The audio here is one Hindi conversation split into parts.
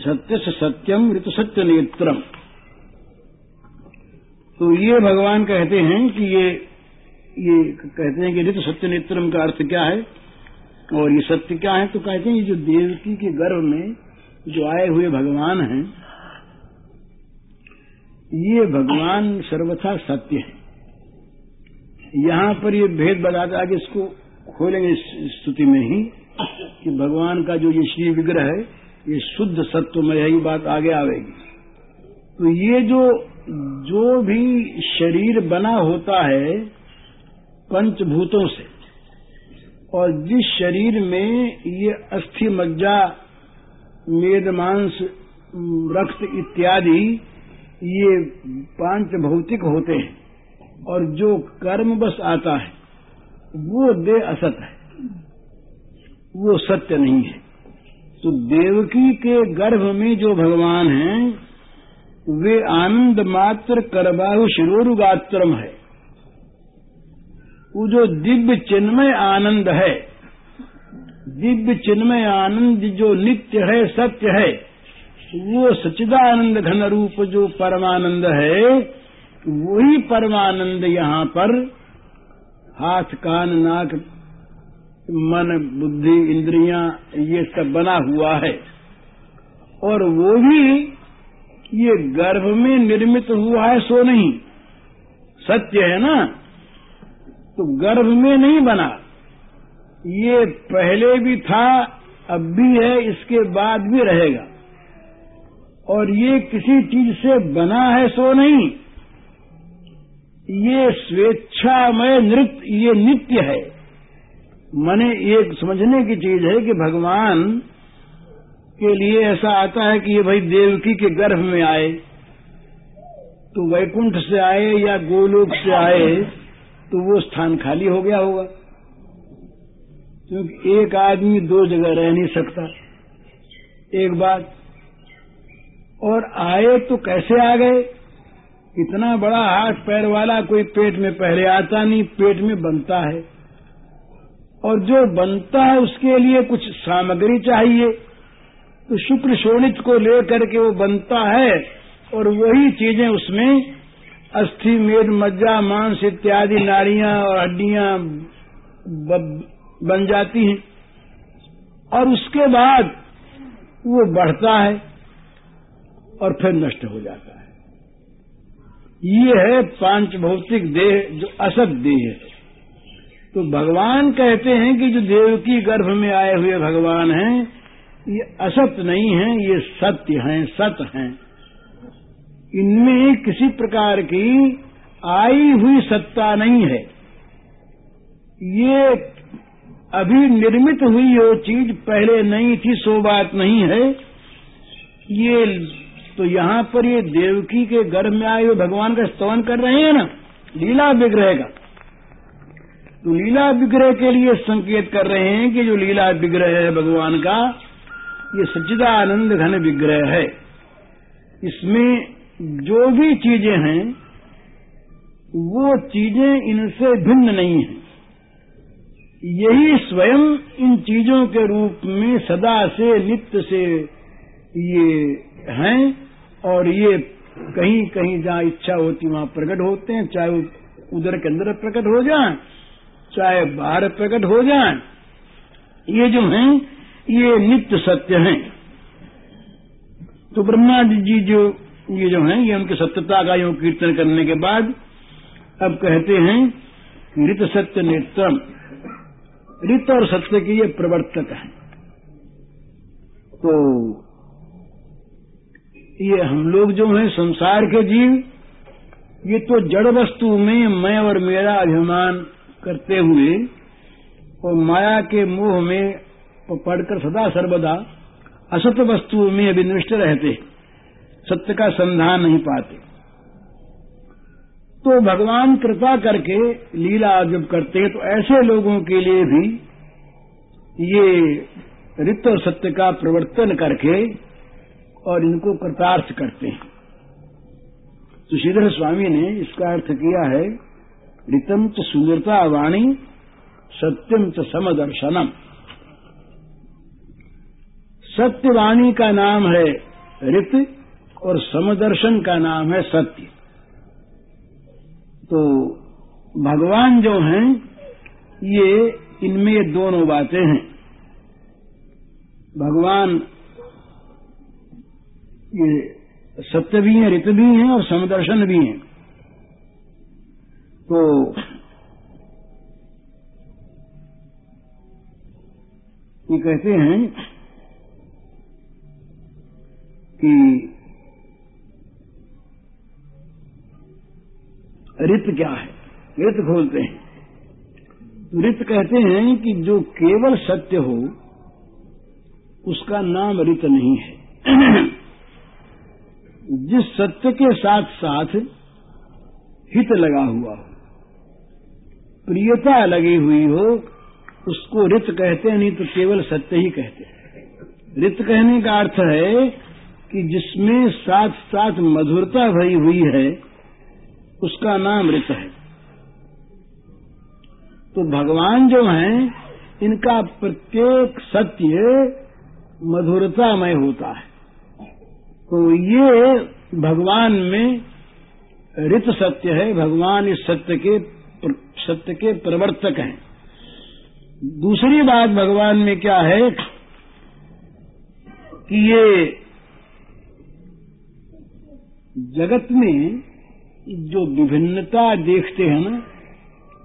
सत्य से सत्यम ऋतु सत्य नेत्रम। तो ये भगवान कहते हैं कि ये ये कहते हैं कि ऋतु सत्य नेत्रम का अर्थ क्या है? और ये सत्य क्या है? तो कहते हैं ये जो देवकी के गर्भ में जो आए हुए भगवान हैं, ये भगवान सर्वथा सत्य है। यहाँ पर ये भेद बताता कि इसको खोलेंगे स्तुति में ही कि भगवान का जो ये श्री विग्रह है ये शुद्ध सत्व में यही बात आगे आवेगी। तो ये जो जो भी शरीर बना होता है, पंचभूतों से, और जिस शरीर में ये अस्थि, मज्जा, मेद, मांस, रक्त इत्यादि, ये पाँच भौतिक होते हैं, और जो कर्म बस आता है, वो देह असत है, वो सत्य नहीं है। तो देवकी के गर्भ में जो भगवान हैं, वे आनंद मात्र करबाहु शिरोरुगात्रम है। वो जो दिव्य चिन्मय आनंद है, दिव्य चिन्मय आनंद जो नित्य है, सत्य है, वो सचिदानंद घन रूप जो परमानंद है, वही परमानंद यहाँ पर हाथ, कान, नाक मन, बुद्धि, इंद्रियाँ, ये सब बना हुआ है। और वो भी ये गर्भ में निर्मित हुआ है, सो नहीं। सत्य है ना? तो गर्भ में नहीं बना। ये पहले भी था, अब भी है, इसके बाद भी रहेगा। और ये किसी चीज़ से बना है, सो नहीं। ये स्वेच्छामय नृत्य, ये नित्य है। मने ये समझने की चीज़ है कि भगवान के लिए ऐसा आता है कि ये भाई देवकी के गर्भ में आए। तो वैकुंठ से आए या गोलोक से आए तो वो स्थान खाली हो गया होगा। क्योंकि एक आदमी दो जगह रह नहीं सकता। एक बात, और आए तो कैसे आ गए? इतना बड़ा हाथ पैर वाला कोई पेट में पहले आता नहीं, पेट में बनता है। और जो बनता है उसके लिए कुछ सामग्री चाहिए। तो शुक्र शोणित को लेकर के वो बनता है और वही चीज़ें उसमें अस्थि, मेद, मज्जा, मांस इत्यादि, नाड़ियाँ और हड्डियाँ बन जाती हैं। और उसके बाद वो बढ़ता है और फिर नष्ट हो जाता है। ये है पाँच भौतिक देह, जो असत देह है। तो भगवान कहते हैं कि जो देवकी गर्भ में आए हुए भगवान हैं, ये असत नहीं है, ये सत्य हैं, सत हैं। इनमें किसी प्रकार की आई हुई सत्ता नहीं है। ये अभी निर्मित हुई वो चीज़ पहले नहीं थी, सो बात नहीं है। ये तो यहाँ पर ये देवकी के गर्भ में आए हुए भगवान का स्तवन कर रहे हैं ना, लीला विग्रह का। तो लीला विग्रह के लिए संकेत कर रहे हैं कि जो लीला विग्रह है भगवान का, ये सच्चिदानंद घन विग्रह है। इसमें जो भी चीज़ें हैं, वो चीज़ें इनसे भिन्न नहीं है। यही स्वयं इन चीज़ों के रूप में सदा से, नित्य से ये हैं और ये कहीं कहीं जहाँ इच्छा होती वहाँ प्रकट होते हैं, चाहे उधर के अंदर प्रकट हो जाए चाहे बाहर प्रकट हो जाए, ये जो हैं, ये नित्य सत्य हैं। तो ब्रह्मा जी जो, ये जो हैं, ये उनकी सत्यता का योग कीर्तन करने के बाद अब कहते हैं ऋत सत्य नेत्रम ऋत और सत्य के ये प्रवर्तक हैं। तो ये हम लोग जो हैं, संसार के जीव, ये तो जड़ वस्तु में मैं और मेरा अभिमान करते हुए और माया के मोह में पढ़कर सदा सर्वदा असत वस्तु में अभिनिष्ट रहते, सत्य का संधान नहीं पाते। तो भगवान कृपा करके लीला जब करते तो ऐसे लोगों के लिए भी ये रित और सत्य का प्रवर्तन करके और इनको कृतार्थ करते हैं। तो श्रीधर स्वामी ने इसका अर्थ किया है ऋतम च सुमृता वाणी, सत्यम च समदर्शनम। सत्यवाणी का नाम है रित और समदर्शन का नाम है सत्य। तो भगवान जो हैं, ये इनमें ये दोनों बातें हैं। भगवान ये सत्य भी हैं रित भी हैं और समदर्शन भी हैं। तो ये कहते हैं कि रित क्या है? रित खोलते हैं। तो रित कहते हैं कि जो केवल सत्य हो, उसका नाम रित नहीं है। जिस सत्य के साथ साथ हित लगा हुआ हो प्रियता लगी हुई हो, उसको रित कहते हैं, नहीं तो केवल सत्य ही कहते हैं। रित कहने का अर्थ है कि जिसमें साथ साथ मधुरता भरी हुई है, उसका नाम रित है। तो भगवान जो हैं, इनका प्रत्येक सत्य मधुरतामय होता है। तो ये भगवान में रित सत्य है, भगवान इस सत्य के सत्य के प्रवर्तक हैं। दूसरी बात भगवान में क्या है कि ये जगत में जो विभिन्नता देखते हैं ना,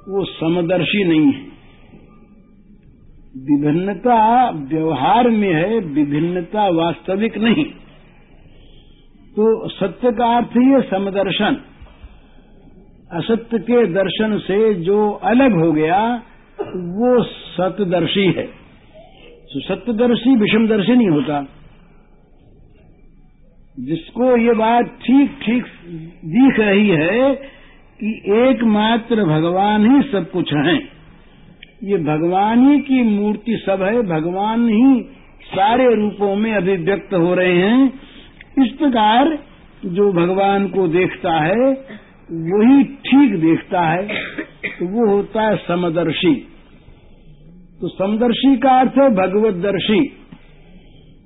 वो समदर्शी नहीं है। विभिन्नता व्यवहार में है, विभिन्नता वास्तविक नहीं। तो सत्य का अर्थ ही है समदर्शन। असत्य के दर्शन से जो अलग हो गया, वो सतदर्शी है। तो सत्यदर्शी, विषमदर्शी नहीं होता। जिसको ये बात ठीक ठीक दिख रही है कि एकमात्र भगवान ही सब कुछ है। ये भगवान ही की मूर्ति सब है, भगवान ही सारे रूपों में अभिव्यक्त हो रहे हैं। इस प्रकार जो भगवान को देखता है वही ठीक देखता है तो वो होता है समदर्शी। तो समदर्शी का अर्थ है भगवतदर्शी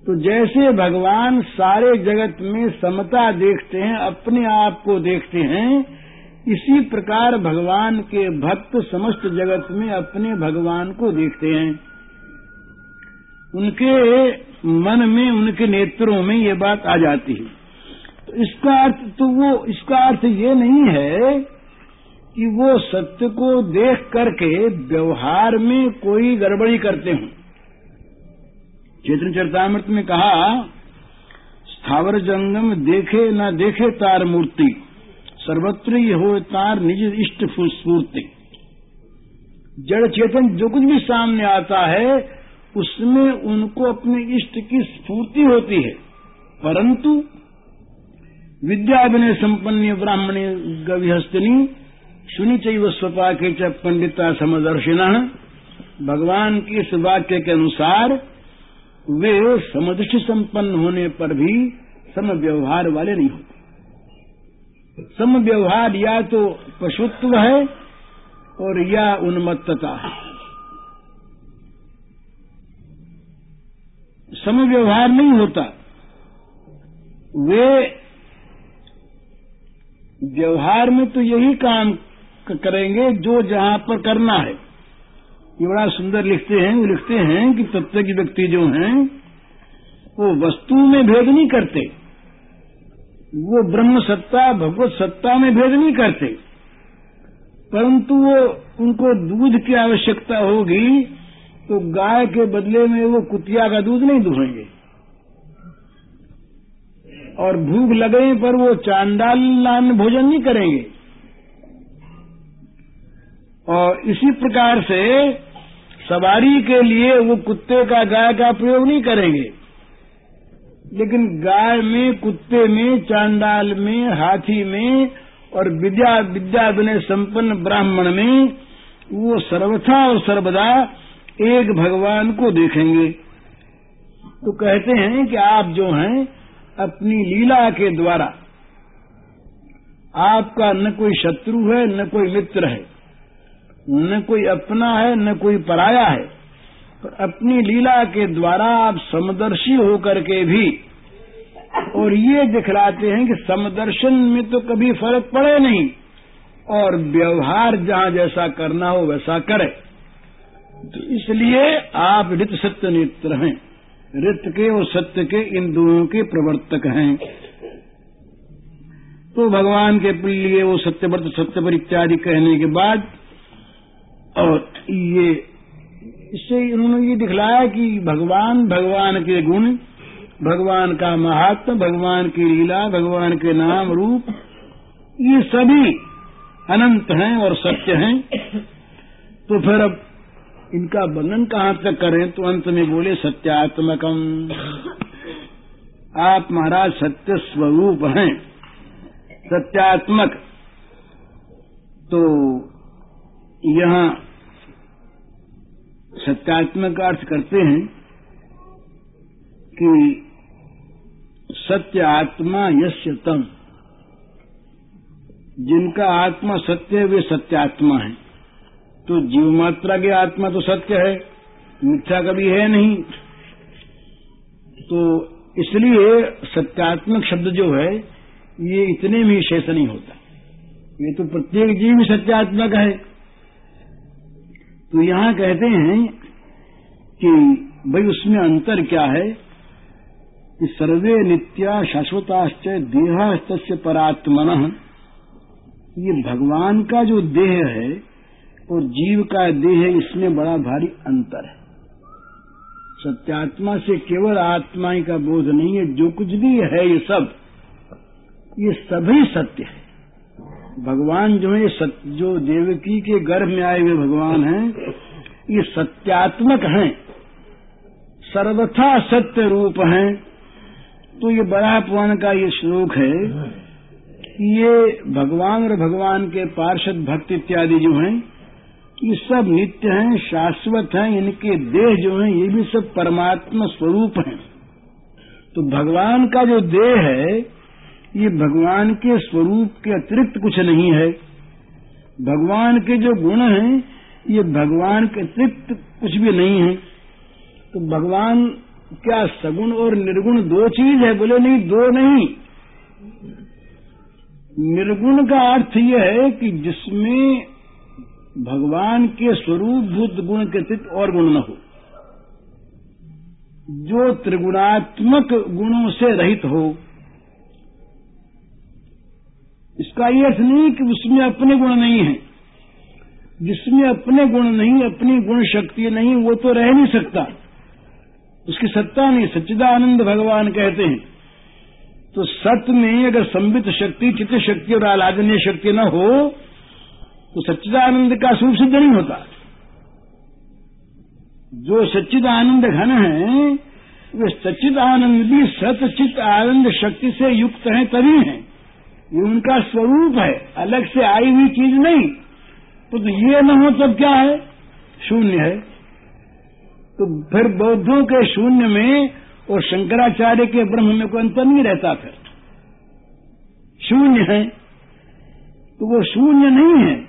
तो जैसे भगवान सारे जगत में समता देखते हैं, अपने आप को देखते हैं, इसी प्रकार भगवान के भक्त समस्त जगत में अपने भगवान को देखते हैं। उनके मन में, उनके नेत्रों में ये बात आ जाती है। तो इसका अर्थ तो वो, इसका अर्थ ये नहीं है कि वो सत्य को देख करके व्यवहार में कोई गड़बड़ी करते हों। चेतन चरतामृत में कहा, स्थावर जंगम देखे न देखे तार मूर्ति, सर्वत्र हो तार निज इष्ट स्फूर्ति जड़ चेतन जो कुछ भी सामने आता है, उसमें उनको अपने इष्ट की स्फूर्ति होती है, परंतु विद्या विनय संपन्न ब्राह्मणी गविहस्तिनी सुनी चैव स्वपा के च पंडिता समदर्शिना। भगवान के इस वाक्य के अनुसार वे समदृष्टि संपन्न होने पर भी सम व्यवहार वाले नहीं होते। सम व्यवहार या तो पशुत्व है और या उन्मत्तता है। सम व्यवहार नहीं होता। वे व्यवहार में तो यही काम करेंगे जो जहाँ पर करना है। ये बड़ा सुंदर लिखते हैं वो लिखते हैं कि तत्व की व्यक्ति जो हैं, वो वस्तु में भेद नहीं करते। वो ब्रह्म सत्ता, भगवत सत्ता में भेद नहीं करते। परंतु वो, उनको दूध की आवश्यकता होगी तो गाय के बदले में वो कुतिया का दूध नहीं दुहेंगे। और भूख लगने पर वो चांडाल भोजन नहीं करेंगे। और इसी प्रकार से सवारी के लिए वो कुत्ते का गाय का प्रयोग नहीं करेंगे। लेकिन गाय में, कुत्ते में, चांडाल में, हाथी में और विद्या विद्या विनय संपन्न ब्राह्मण में वो सर्वथा और सर्वदा एक भगवान को देखेंगे। तो कहते हैं कि आप जो हैं अपनी लीला के द्वारा। आपका न कोई शत्रु है, न कोई मित्र है। न कोई अपना है, न कोई पराया है। पर अपनी लीला के द्वारा आप समदर्शी होकर के भी, और ये दिखलाते हैं कि समदर्शन में तो कभी फ़र्क पड़े नहीं, और व्यवहार जहाँ जैसा करना हो वैसा करे। तो इसलिए आप रित सत्य नेत्र हैं रित के और सत्य के इन दोनों के प्रवर्तक हैं। तो भगवान के लिए वो सत्यव्रत सत्यपर इत्यादि कहने के बाद, और ये, इससे इन्होंने ये दिखलाया कि भगवान भगवान के गुण, भगवान का महात्म, भगवान की लीला, भगवान के नाम रूप, ये सभी अनंत हैं और सत्य हैं। तो फिर अब इनका वर्णन कहाँ तक करें? तो अंत में बोले, सत्यात्मकम। आप महाराज सत्य स्वरूप हैं। सत्यात्मक। तो यहाँ सत्यात्मक का अर्थ करते हैं कि सत्य आत्मा यश्य तम जिनका आत्मा सत्य वे सत्यात्मा है। तो जीव मात्रा की आत्मा तो सत्य है, मिथ्या कभी है नहीं। तो इसलिए सत्यात्मक शब्द जो है, ये इतने में शेष नहीं होता। ये तो प्रत्येक जीव ही सत्यात्मक है। तो यहाँ कहते हैं कि, भाई उसमें अंतर क्या है? कि सर्वे नित्या शाश्वताश्च देहस्त परात्मन। ये भगवान का जो देह है और जीव का देह है इसमें बड़ा भारी अंतर है। सत्यात्मा से केवल आत्मा ही का बोध नहीं है, जो कुछ भी है ये सब, ये सभी सत्य है। भगवान जो है सत्य जो देवकी के गर्भ में आए हुए भगवान हैं, ये सत्यात्मक हैं, सर्वथा सत्य रूप हैं। तो ये बड़ा पुराण का ये श्लोक है ये भगवान और भगवान के पार्षद भक्त इत्यादि जो हैं ये सब नित्य हैं, शाश्वत हैं, इनके देह जो हैं, ये भी सब परमात्मा स्वरूप हैं। तो भगवान का जो देह है, ये भगवान के स्वरूप के अतिरिक्त कुछ नहीं है। भगवान के जो गुण हैं, ये भगवान के अतिरिक्त कुछ भी नहीं है। तो भगवान क्या सगुण और निर्गुण दो चीज़ है? बोले, नहीं, दो नहीं। निर्गुण का अर्थ यह है कि जिसमें भगवान के स्वरूप भूत गुण के चित और गुण न हो। जो त्रिगुणात्मक गुणों से रहित हो, इसका ये अर्थ नहीं कि उसमें अपने गुण नहीं है। जिसमें अपने गुण नहीं, अपनी गुण शक्ति नहीं, वो तो रह नहीं सकता। उसकी सत्ता नहीं, सच्चिदानंद भगवान कहते हैं। तो सत्य में अगर संबित शक्ति, चित्त शक्ति और आलादनीय शक्ति न हो तो सच्चिदानंद का स्वरूप सिद्ध नहीं होता। जो सच्चिदानंद घन है वे सच्चिदानंद भी सतचित आनंद शक्ति से युक्त हैं तभी हैं। ये उनका स्वरूप है अलग से आई हुई चीज़ नहीं। तो, तो ये न हो तब क्या है? शून्य है। तो फिर बौद्धों के शून्य में और शंकराचार्य के ब्रह्म में कोई अंतर नहीं रहता फिर। शून्य है। तो वो शून्य नहीं है।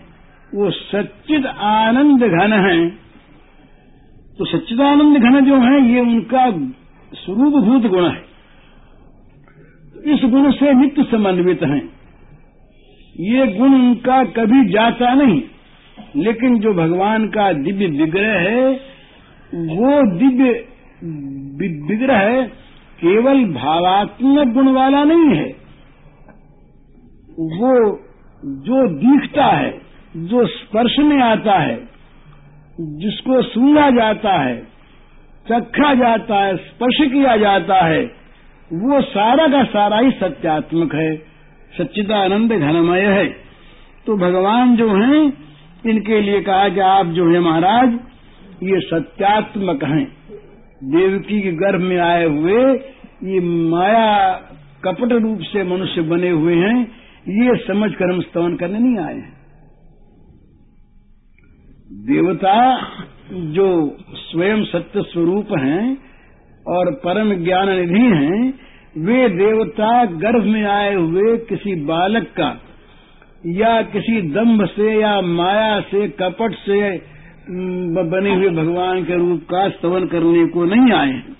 वो सच्चिद आनंद घन है। तो सच्चिदानंद घन जो है, ये उनका स्वरूपभूत गुण है। तो इस गुण से नित्य समन्वित हैं। ये गुण उनका कभी जाता नहीं। लेकिन जो भगवान का दिव्य विग्रह है, वो दिव्य विग्रह केवल भावात्मक गुण वाला नहीं है। वो जो दिखता है जो स्पर्श में आता है, जिसको सुना जाता है, चखा जाता है, स्पर्श किया जाता है, वो सारा का सारा ही सत्यात्मक है। सच्चिदानंद घनमय है। तो भगवान जो हैं, इनके लिए कहा कि आप जो है महाराज, ये सत्यात्मक हैं। देवकी के गर्भ में आए हुए, ये माया कपट रूप से मनुष्य बने हुए हैं, ये समझ कर हम स्तवन करने नहीं आए हैं। देवता जो स्वयं सत्य स्वरूप हैं और परम ज्ञान निधि हैं, वे देवता गर्भ में आए हुए किसी बालक का या किसी दम्भ से या माया से, कपट से बने हुए भगवान के रूप का स्तवन करने को नहीं आए हैं।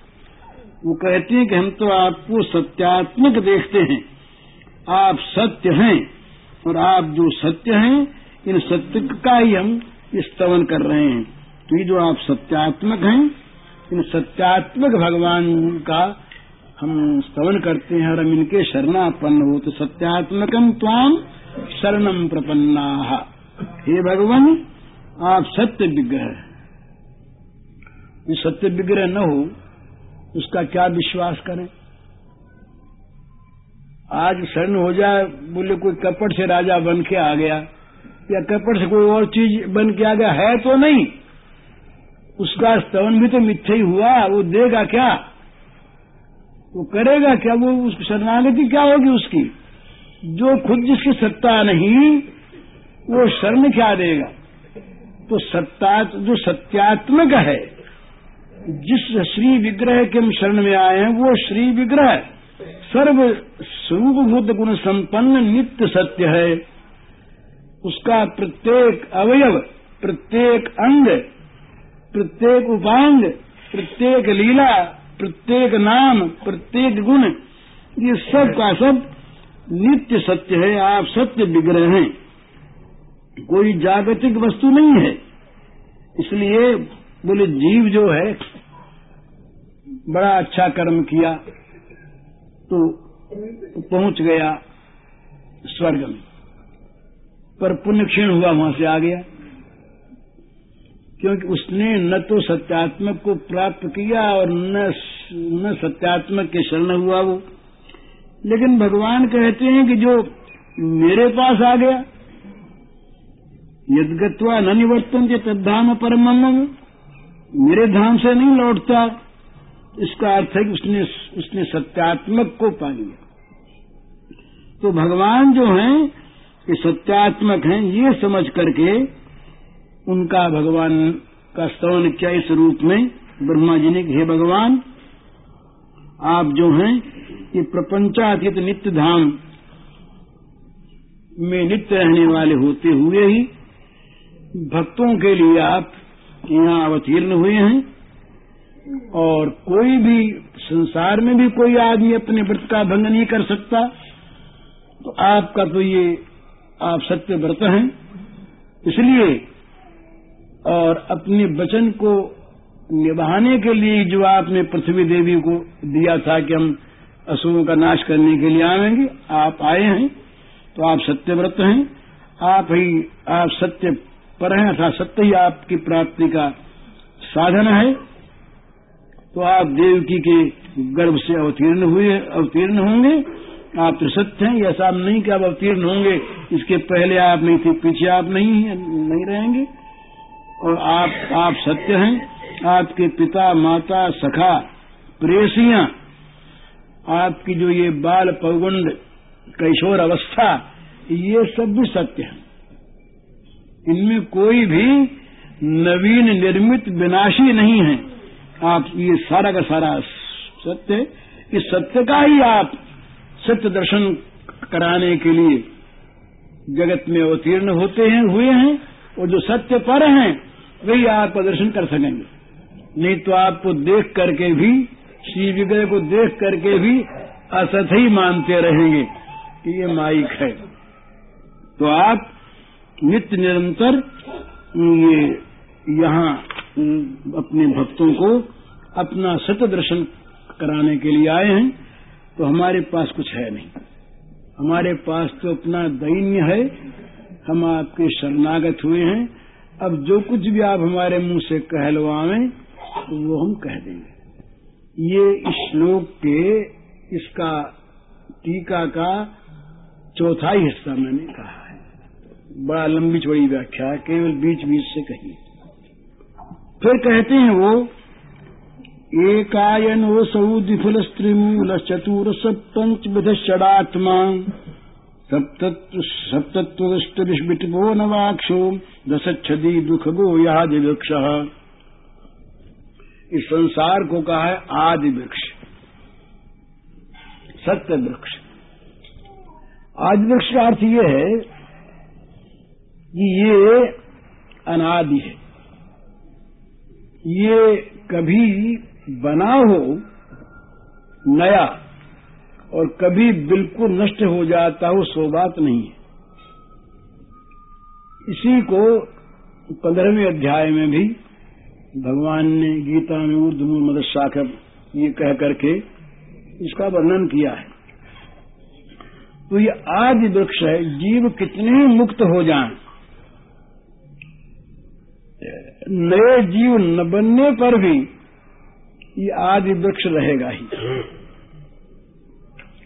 वो कहते हैं कि हम तो आपको सत्यात्मक देखते हैं। आप सत्य हैं और आप जो सत्य हैं, इन सत्य का ही हम स्तवन कर रहे हैं तो ये जो आप सत्यात्मक हैं, इन सत्यात्मक भगवान का हम स्तवन करते हैं और हम इनके शरणापन्न हो तो सत्यात्मकम त्वाम शरणम प्रपन्ना। हे भगवान, आप सत्य विग्रह सत्य विग्रह न हो, उसका क्या विश्वास करें? आज शरण हो जाए, बोले कोई कपट से राजा बन के आ गया। या कपट से कोई और चीज़ बन के आ गया, है तो नहीं। उसका स्तवन भी तो मिथ्या ही हुआ, वो देगा क्या? वो करेगा क्या? वो उसकी शरणागति क्या होगी उसकी? जो खुद जिसकी सत्ता नहीं, वो शरण क्या देगा? तो सत्ता, जो सत्यात्मक है, जिस श्री विग्रह के हम शरण में आए हैं, वो श्री विग्रह सर्व स्वरूप गुण संपन्न नित्य सत्य है। उसका प्रत्येक अवयव, प्रत्येक अंग, प्रत्येक उपांग, प्रत्येक लीला, प्रत्येक नाम, प्रत्येक गुण, ये सब का सब नित्य सत्य है, आप सत्य विग्रह हैं। कोई जागतिक वस्तु नहीं है। इसलिए बोले, जीव जो है, बड़ा अच्छा कर्म किया तो पहुँच गया स्वर्ग में। पर पुण्य क्षीण हुआ, वहाँ से आ गया। क्योंकि उसने न तो सत्यात्मक को प्राप्त किया और न न सत्यात्मक के शरण हुआ वो। लेकिन भगवान कहते हैं कि जो मेरे पास आ गया, यदगत्वा न निवर्तन के तद्धाम परम मेरे धाम से नहीं लौटता। इसका अर्थ है कि उसने उसने सत्यात्मक को पा लिया। तो भगवान जो हैं ये सत्यात्मक हैं, ये समझ करके उनका भगवान का स्तवन क्या इस रूप में? ब्रह्मा जी ने हे भगवान, आप जो हैं, ये प्रपंचातीत नित्य धाम में नित्य रहने वाले होते हुए ही भक्तों के लिए आप यहाँ अवतीर्ण हुए हैं और कोई भी संसार में भी कोई आदमी अपने व्रत का भंग नहीं कर सकता। तो आपका तो ये आप सत्य व्रत हैं, इसलिए और अपने वचन को निभाने के लिए जो आपने पृथ्वी देवी को दिया था कि हम असुरों का नाश करने के लिए आएँगे, आप आए हैं तो आप सत्यव्रत हैं, आप ही, आप सत्य पर हैं, अर्थात सत्य ही आपकी प्राप्ति का साधन है तो आप देवकी के गर्भ से अवतीर्ण हुए, अवतीर्ण होंगे आप तो सत्य हैं ऐसा नहीं कि आप अवतीर्ण होंगे, इसके पहले आप नहीं थे, पीछे आप नहीं नहीं रहेंगे। और आप आप सत्य हैं, आपके पिता, माता, सखा, प्रेसियाँ, आपकी जो ये बाल पौगुंड कैशोर अवस्था, ये सब भी सत्य है। इनमें कोई भी नवीन निर्मित विनाशी नहीं है। आप, ये सारा का सारा सत्य इस सत्य का ही आप सत्य दर्शन कराने के लिए जगत में अवतीर्ण होते हैं, हुए हैं, और जो सत्य पर हैं, वही आप प्रदर्शन कर सकेंगे। नहीं तो आपको देख करके भी, श्री विग्रह को देख करके भी असत ही मानते रहेंगे कि ये माइक है। तो आप नित्य निरंतर ये, यहाँ अपने भक्तों को अपना सत्य दर्शन कराने के लिए आए हैं। तो हमारे पास कुछ है नहीं। हमारे पास तो अपना दैन्य है, हम आपके शरणागत हुए हैं। अब जो कुछ भी आप हमारे मुँह से कहलवाएँ तो वो हम कह देंगे। ये श्लोक के, इसका टीका का चौथा ही हिस्सा मैंने कहा है। बड़ा लंबी चौड़ी व्याख्या, केवल बीच बीच से कही फिर कहते हैं वो एकायन वो सौ द्विफल स्त्रीमूल चतुर सप्तंच विध षडात्मा सप्तत्वष्ट विष्बिटो नवाक्षो दशदी दुख गो यादि वृक्ष इस संसार को कहा है आदि वृक्ष सत्य वृक्ष आदि वृक्ष का अर्थ ये है कि ये अनादि है। ये कभी बना हो, नया, और कभी बिल्कुल नष्ट हो जाता हो, सो बात नहीं है। इसी को पंद्रहवें अध्याय में भी भगवान ने गीता में ऊर्धमूल मदद शाखर ये कह करके इसका वर्णन किया है। तो ये आदि वृक्ष है, जीव कितने मुक्त हो जाएँ। नए जीव न बनने पर भी ये आदि वृक्ष रहेगा ही।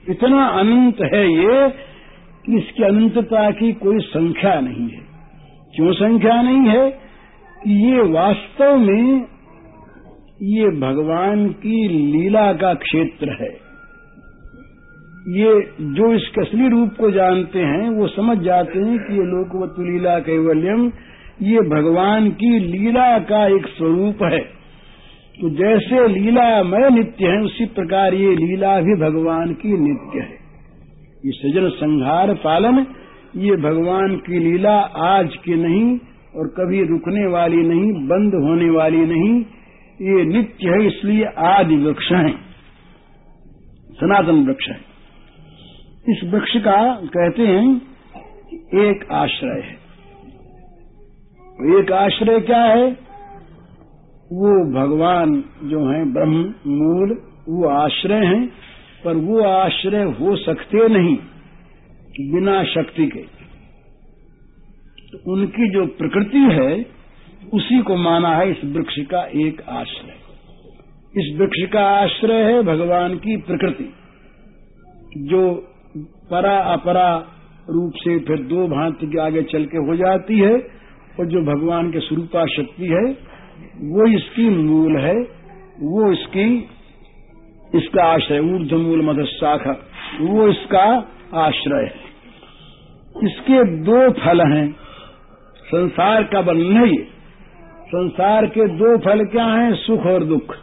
इतना अनंत है ये कि इसकी अनंतता की कोई संख्या नहीं है। क्यों संख्या नहीं है? कि ये वास्तव में ये भगवान की लीला का क्षेत्र है। ये जो इसके असली रूप को जानते हैं, वो समझ जाते हैं कि ये लोकवत लीला कैवल्यम, ये भगवान की लीला का एक स्वरूप है। तो जैसे लीलामय नित्य है, उसी प्रकार ये लीला भी भगवान की नित्य है। ये सृजन संहार पालन, ये भगवान की लीला आज की नहीं और कभी रुकने वाली नहीं, बंद होने वाली नहीं, ये नित्य है, इसलिए आदि वृक्ष है। सनातन वृक्ष है। इस वृक्ष का कहते हैं एक आश्रय है। एक आश्रय क्या है? वो भगवान जो है, ब्रह्म, मूल, वो आश्रय हैं, पर वो आश्रय हो सकते नहीं बिना शक्ति के। तो उनकी जो प्रकृति है, उसी को माना है इस वृक्ष का एक आश्रय। इस वृक्ष का आश्रय है भगवान की प्रकृति, जो परा अपरा रूप से फिर दो भांति के आगे चल के हो जाती है, और जो भगवान के स्वरूपा शक्ति है वो इसकी मूल है, वो इसकी, इसका आश्रय ऊर्ध मूल मध शाखा, वो इसका आश्रय है। इसके दो फल हैं, संसार का बंधन ही संसार के दो फल क्या हैं, सुख और दुख।